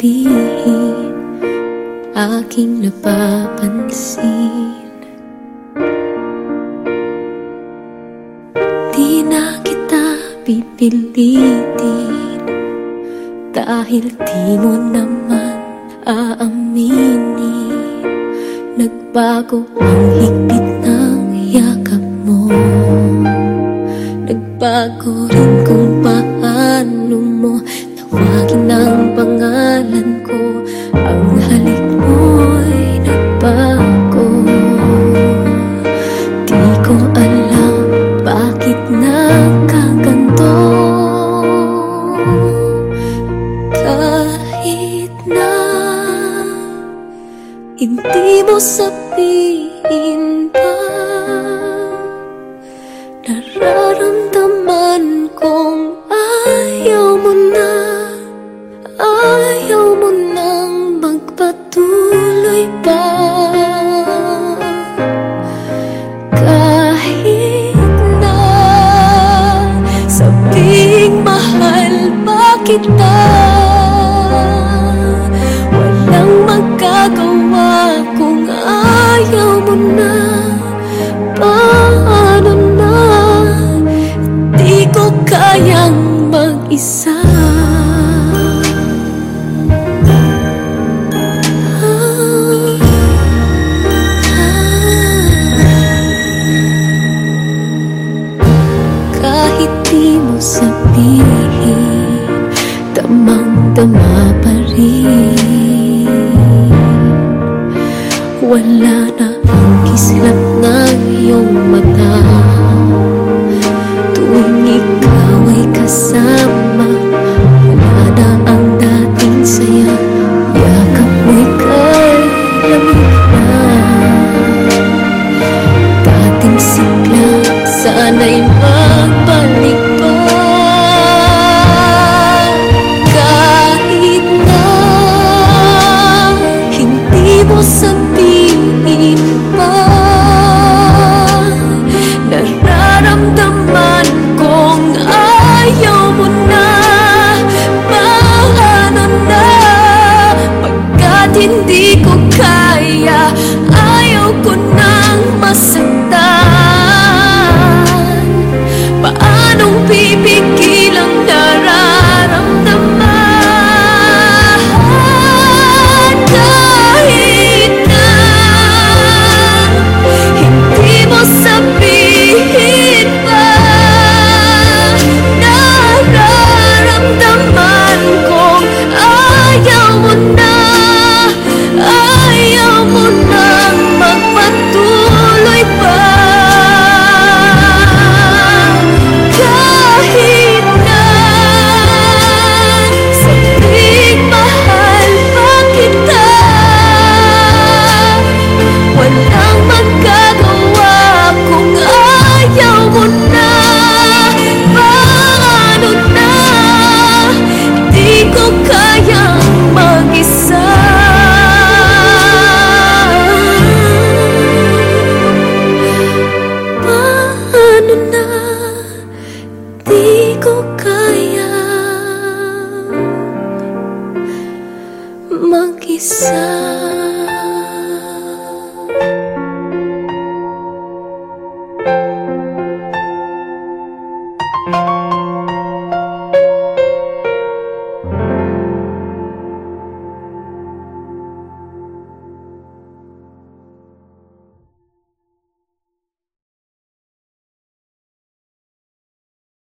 sabihin Aking napapansin. Di na kita pipilitin Dahil di mo naman aaminin. Nagbago ang higpit ng yakap mo. Nagbago rin kung paano mo Tawagin ang pangalan ko. Ang halik mo'y nagbago. Di ko alam bakit nagkaganto Kahit na Hindi mo sabihin pa Nararamdaman kong kita Walang magagawa kung na. Paano na? Di kayang mag-isa. Kahit di sabihin Damang-dama pa rin. Wala na ang kislap ng iyong mata. Tuwing ikaw ay kasama mag-isa.